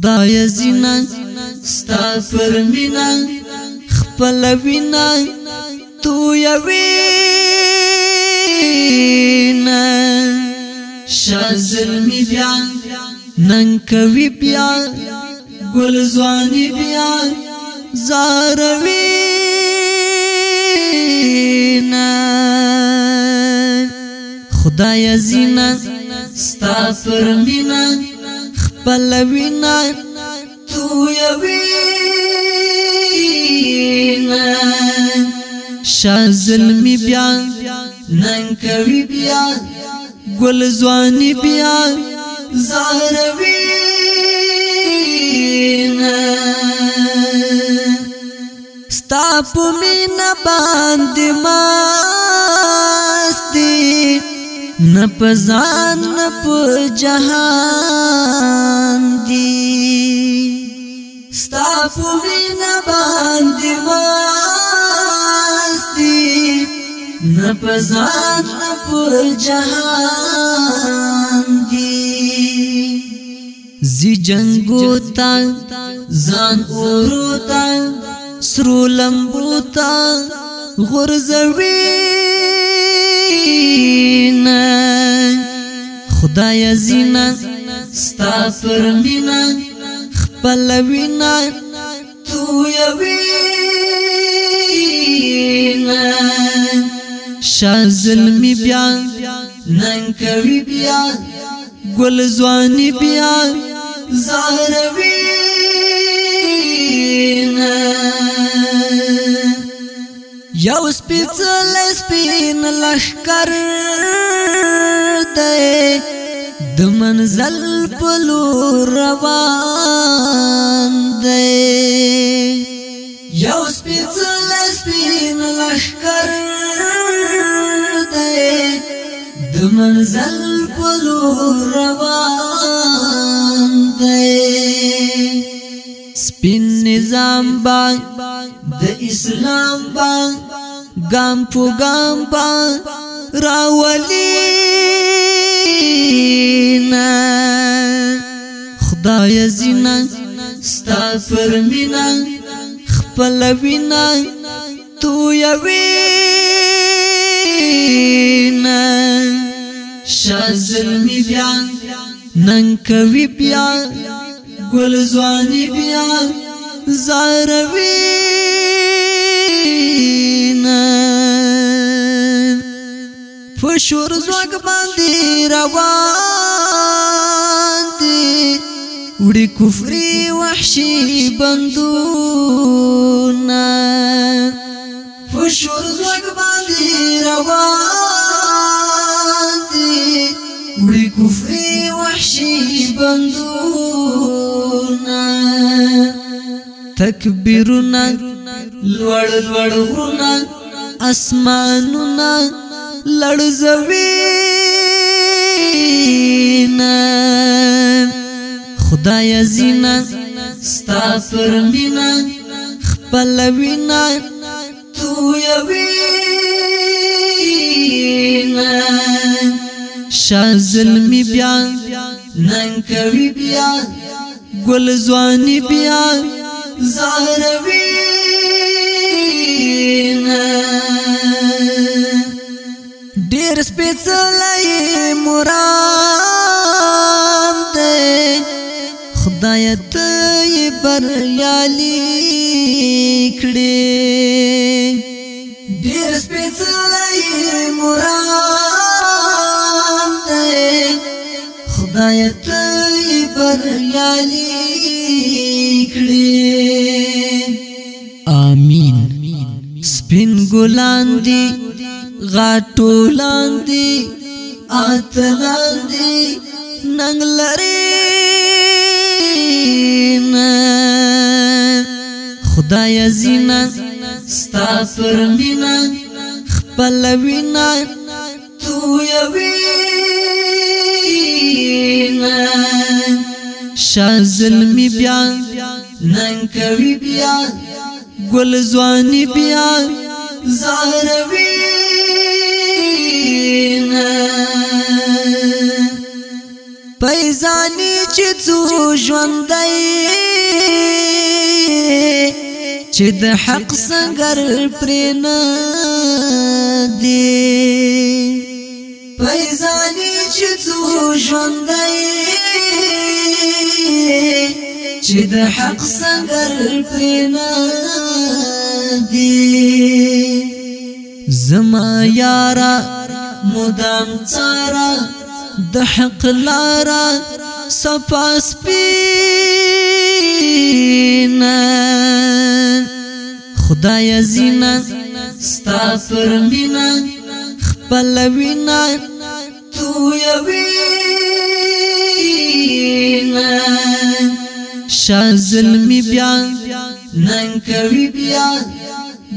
خدای زینا ستا پر مینا خپل وینا تو یوینا شازل می بیا نن کوي بیا ګل زواني بیا زاروینا خدای زینا ستا پر مینا خپل وینا تو یوینا شازل می بیا نن کوي بیا ګل ځواني بیا زاروینا ستا په مینا باندې ماستي نه پزان نه په جهان پورینا باندې واستي نه پزان پر جهان دی زی جنگو تا زان اورو تا سرو لمبو تا غرزوین خدای زینا ستا پر مینا خپل وینا تویوینا شا ظلمی بیا ننکوی بیا گل زوانی بیا زاروینا یو سپیچل سپین لخکر دے د منزل بلو روان دی یو سپیڅل سپین لشکر دی د منزل بلو روان دی سپین نظام باندې د اسلام باندې ګام په ګام باندې راولي نه خدای زینا ستا پر مینا خپل وینا تو یوی نه شازل می بیا نن کوي بیا ګل زوانی بیا زاروی مشهور زوګ باندې روان دي وړي کفري وحشي بندونه مشهور زوګ باندې روان دي وړي کفري وحشي بندونه تکبیرونه لوړ لوړ غرونه اسمانونه لړزوي نه خدای زینا ستا پر مینا خپل وینا تو یوي نه شازل می بیا نن کوي بیا ګل ځواني بیا زاروي نه ډیر سپېڅلې مرام دې خدای ته بریالي کړې ډیر سپېڅلې مرام دې خدای ته بریالي کړې ګلان دي غټولان دي اتلان دي ننګ لري خدای زینا ستا پر مینا خپل وینا تو یوینا شاه ظلمی بیا ننګ کوي بیا ګل ځواني بیا زاروینا پیزانی چې څو ژوندې چې د حق څنګه پرېنا دی پیزانی چې څو ژوندې چې د حق څنګه پرېنا دی زما یارا مدام چارا د حق لارا صفاس پینا خدای زینا ستا پر مینا خپل وینا تو یوینا شازل می بیا نن کوي بیا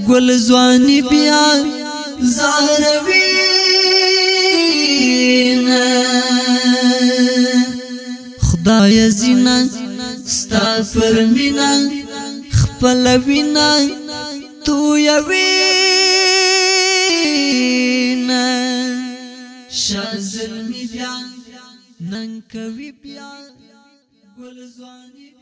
ګل ځواني بیا زاروین خدای زینا ستا پر مینا خپل وینا تو یوین شازل می بیا نن کوي بیا ګل زوانی